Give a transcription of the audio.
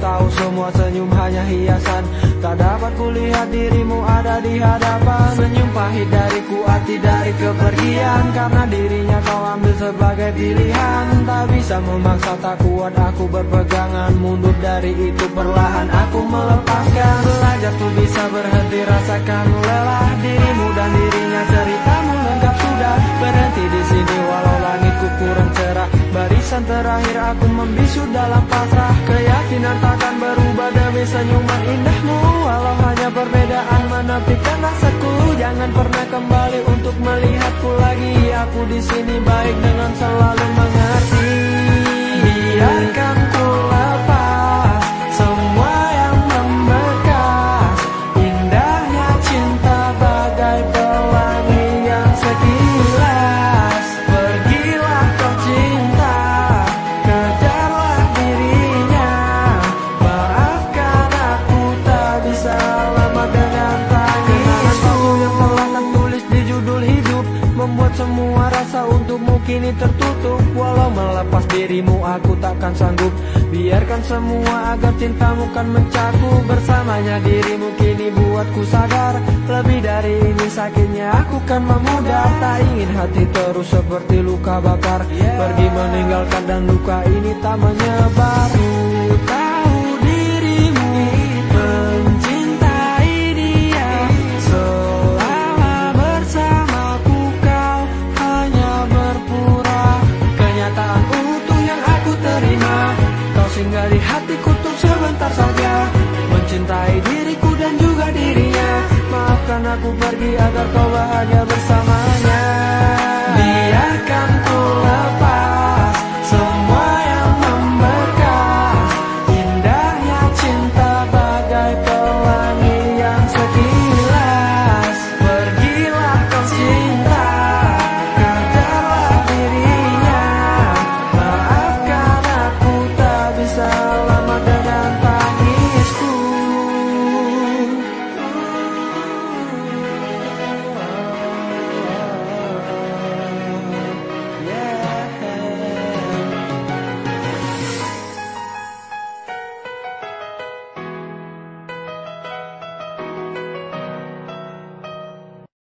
tahu semua senyum hanya hiasan. Tak dapat kulihat dirimu ada di hadapan. Senyum pahit dariku arti dari kepergian. Karena dirinya kau ambil sebagai pilihan. Tak bisa memaksa tak kuat aku berpegangan. Mundur dari itu perlahan aku melepaskan. Belajar tuh bisa berhenti rasakan lelah Dirimu dan dirinya aku membisu dalam pasrah. Keyakinan takkan berubah demi senyuman indahmu. Walau hanya perbedaan menepikan rasaku. Jangan pernah kembali untuk melihatku lagi. Aku di sini baik dengan selalu mengerti kini tertutup. Walau melepas dirimu aku takkan sanggup. Biarkan semua agar cintamu kan mencakup. Bersamanya dirimu kini buatku sadar. Lebih dari ini sakitnya aku kan memudar. Tak ingin hati terus seperti luka bakar. Pergi meninggalkan dan luka ini tak menyebar. Tahu Kau singgah di hatiku untuk sebentar saja. Mencintai diriku dan juga dirinya. Maafkan aku pergi agar kau bahagia bersamanya. Biar